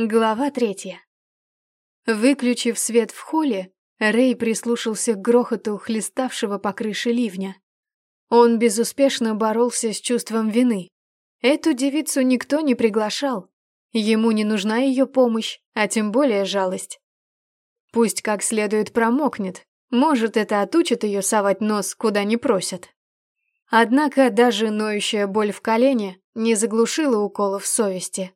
Глава третья. Выключив свет в холле, Рэй прислушался к грохоту хлеставшего по крыше ливня. Он безуспешно боролся с чувством вины. Эту девицу никто не приглашал. Ему не нужна ее помощь, а тем более жалость. Пусть как следует промокнет, может, это отучит ее совать нос, куда не просят. Однако даже ноющая боль в колене не заглушила уколов совести.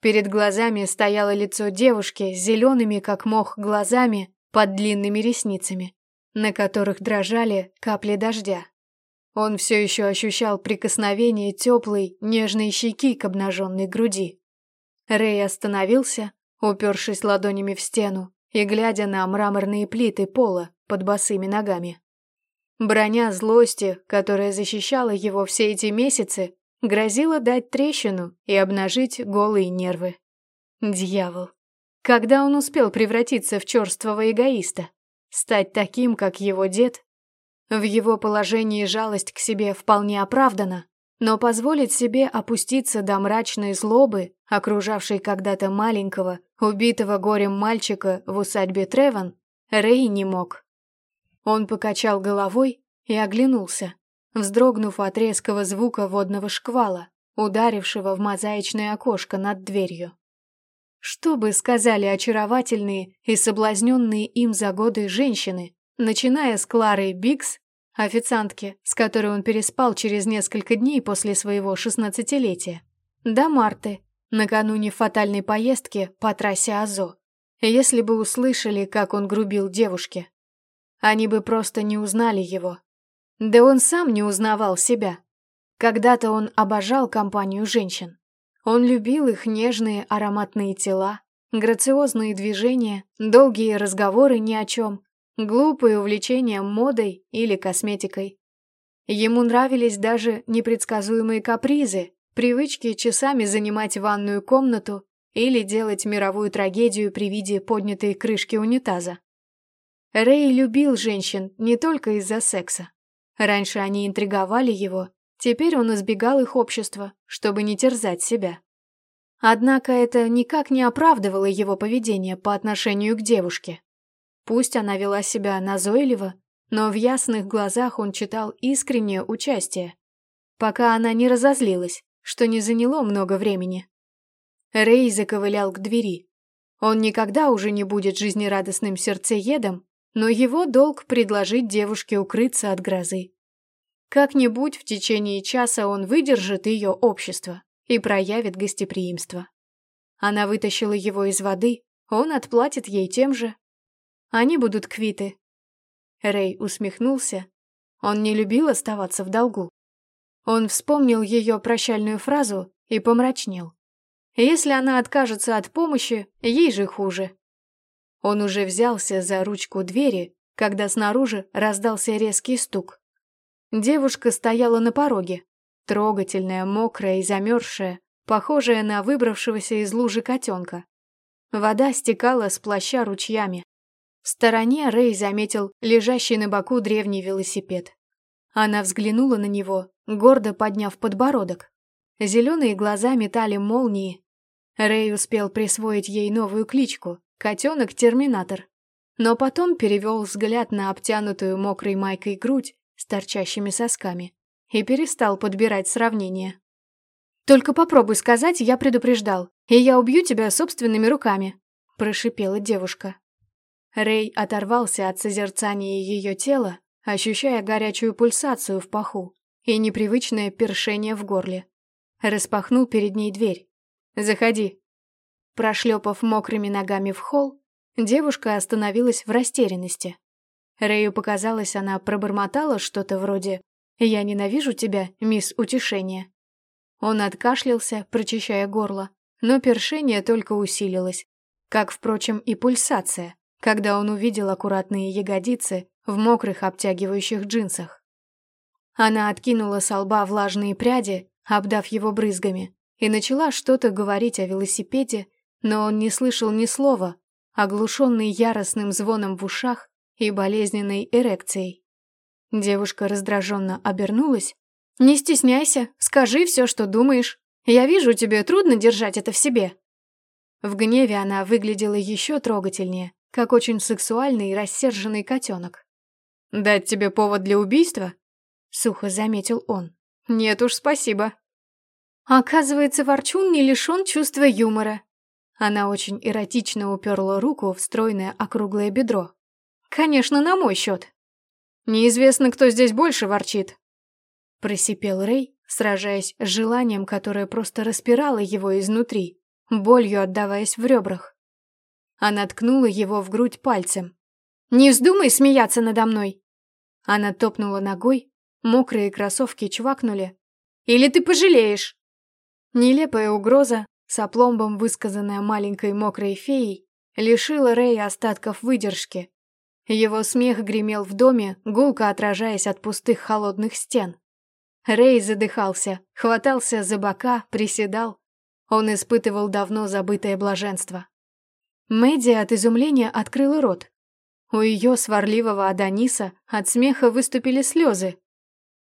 Перед глазами стояло лицо девушки с зелеными, как мох, глазами под длинными ресницами, на которых дрожали капли дождя. Он все еще ощущал прикосновение теплой, нежной щеки к обнаженной груди. Рэй остановился, упершись ладонями в стену и глядя на мраморные плиты пола под босыми ногами. Броня злости, которая защищала его все эти месяцы, грозила дать трещину и обнажить голые нервы. Дьявол. Когда он успел превратиться в черствого эгоиста? Стать таким, как его дед? В его положении жалость к себе вполне оправдана, но позволить себе опуститься до мрачной злобы, окружавшей когда-то маленького, убитого горем мальчика в усадьбе Треван, Рэй не мог. Он покачал головой и оглянулся вздрогнув от резкого звука водного шквала, ударившего в мозаичное окошко над дверью. Что бы сказали очаровательные и соблазненные им за годы женщины, начиная с Клары Бикс, официантки, с которой он переспал через несколько дней после своего шестнадцатилетия, до Марты, накануне фатальной поездки по трассе Азо, если бы услышали, как он грубил девушке. Они бы просто не узнали его, да он сам не узнавал себя. Когда-то он обожал компанию женщин. Он любил их нежные ароматные тела, грациозные движения, долгие разговоры ни о чем, глупые увлечения модой или косметикой. Ему нравились даже непредсказуемые капризы, привычки часами занимать ванную комнату или делать мировую трагедию при виде поднятой крышки унитаза. Рэй любил женщин не только из-за секса. Раньше они интриговали его, теперь он избегал их общества, чтобы не терзать себя. Однако это никак не оправдывало его поведение по отношению к девушке. Пусть она вела себя назойливо, но в ясных глазах он читал искреннее участие, пока она не разозлилась, что не заняло много времени. Рэй заковылял к двери. Он никогда уже не будет жизнерадостным сердцеедом, но его долг предложить девушке укрыться от грозы. Как-нибудь в течение часа он выдержит ее общество и проявит гостеприимство. Она вытащила его из воды, он отплатит ей тем же. Они будут квиты. Рэй усмехнулся. Он не любил оставаться в долгу. Он вспомнил ее прощальную фразу и помрачнел. Если она откажется от помощи, ей же хуже. Он уже взялся за ручку двери, когда снаружи раздался резкий стук. Девушка стояла на пороге, трогательная, мокрая и замерзшая, похожая на выбравшегося из лужи котенка. Вода стекала с плаща ручьями. В стороне Рэй заметил лежащий на боку древний велосипед. Она взглянула на него, гордо подняв подбородок. Зеленые глаза метали молнии. Рэй успел присвоить ей новую кличку Котенок-терминатор. Но потом перевел взгляд на обтянутую мокрой майкой грудь с торчащими сосками и перестал подбирать сравнения. «Только попробуй сказать, я предупреждал, и я убью тебя собственными руками», — прошипела девушка. Рэй оторвался от созерцания ее тела, ощущая горячую пульсацию в паху и непривычное першение в горле. Распахнул перед ней дверь. «Заходи», Прошлепав мокрыми ногами в холл, девушка остановилась в растерянности. Рэю показалось, она пробормотала что-то вроде «Я ненавижу тебя, мисс Утешение». Он откашлялся, прочищая горло, но першение только усилилось, как, впрочем, и пульсация, когда он увидел аккуратные ягодицы в мокрых обтягивающих джинсах. Она откинула со лба влажные пряди, обдав его брызгами, и начала что-то говорить о велосипеде но он не слышал ни слова, оглушенный яростным звоном в ушах и болезненной эрекцией. Девушка раздраженно обернулась. «Не стесняйся, скажи все, что думаешь. Я вижу, тебе трудно держать это в себе». В гневе она выглядела еще трогательнее, как очень сексуальный и рассерженный котенок. «Дать тебе повод для убийства?» — сухо заметил он. «Нет уж, спасибо». Оказывается, Ворчун не лишен чувства юмора. Она очень эротично уперла руку в стройное округлое бедро. «Конечно, на мой счет». «Неизвестно, кто здесь больше ворчит», — просипел Рэй, сражаясь с желанием, которое просто распирало его изнутри, болью отдаваясь в ребрах. Она ткнула его в грудь пальцем. «Не вздумай смеяться надо мной!» Она топнула ногой, мокрые кроссовки чвакнули. «Или ты пожалеешь!» Нелепая угроза, с опломбом высказанная маленькой мокрой феей, лишила Рэя остатков выдержки. Его смех гремел в доме, гулко отражаясь от пустых холодных стен. Рэй задыхался, хватался за бока, приседал. Он испытывал давно забытое блаженство. Мэдди от изумления открыла рот. У ее сварливого Адониса от смеха выступили слезы.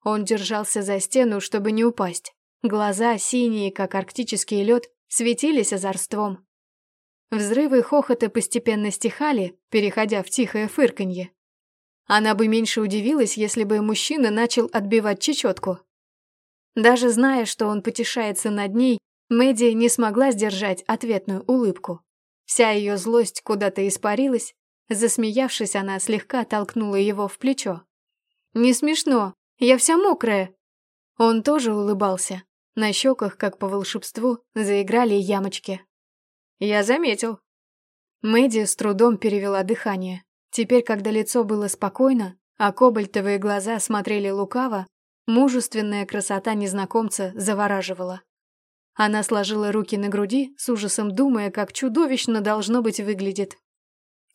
Он держался за стену, чтобы не упасть. Глаза, синие, как арктический лед, светились озорством. Взрывы хохота постепенно стихали, переходя в тихое фырканье. Она бы меньше удивилась, если бы мужчина начал отбивать чечетку. Даже зная, что он потешается над ней, Мэдди не смогла сдержать ответную улыбку. Вся ее злость куда-то испарилась. Засмеявшись, она слегка толкнула его в плечо. «Не смешно, я вся мокрая». Он тоже улыбался. На щеках, как по волшебству, заиграли ямочки. «Я заметил». Мэдди с трудом перевела дыхание. Теперь, когда лицо было спокойно, а кобальтовые глаза смотрели лукаво, мужественная красота незнакомца завораживала. Она сложила руки на груди, с ужасом думая, как чудовищно должно быть выглядит.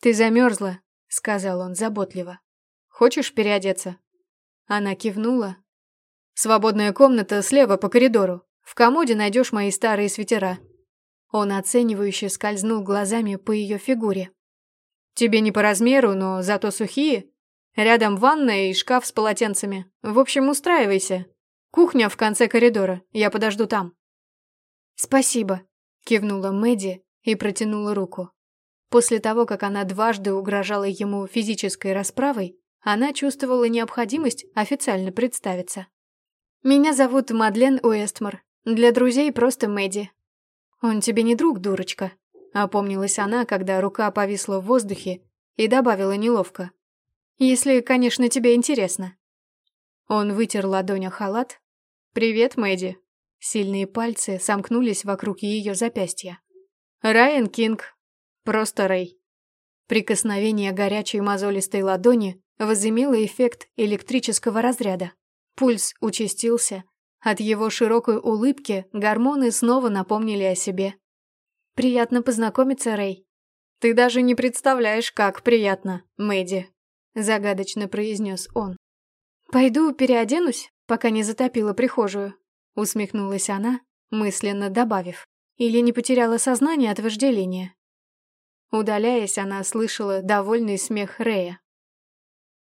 «Ты замерзла», — сказал он заботливо. «Хочешь переодеться?» Она кивнула. «Свободная комната слева по коридору. В комоде найдешь мои старые свитера». Он оценивающе скользнул глазами по ее фигуре. «Тебе не по размеру, но зато сухие. Рядом ванная и шкаф с полотенцами. В общем, устраивайся. Кухня в конце коридора, я подожду там». «Спасибо», — кивнула Мэдди и протянула руку. После того, как она дважды угрожала ему физической расправой, она чувствовала необходимость официально представиться. «Меня зовут Мадлен Уэстмор. Для друзей просто Мэдди». «Он тебе не друг, дурочка», — опомнилась она, когда рука повисла в воздухе и добавила неловко. «Если, конечно, тебе интересно». Он вытер ладонь о халат. «Привет, Мэдди. Сильные пальцы сомкнулись вокруг ее запястья. «Райан Кинг. Просто Рэй». Прикосновение горячей мозолистой ладони возымело эффект электрического разряда. Пульс участился. От его широкой улыбки гормоны снова напомнили о себе. «Приятно познакомиться, Рэй». «Ты даже не представляешь, как приятно, Мэдди», — загадочно произнес он. «Пойду переоденусь, пока не затопила прихожую», Усмехнулась она, мысленно добавив. Или не потеряла сознание от вожделения. Удаляясь, она слышала довольный смех Рея.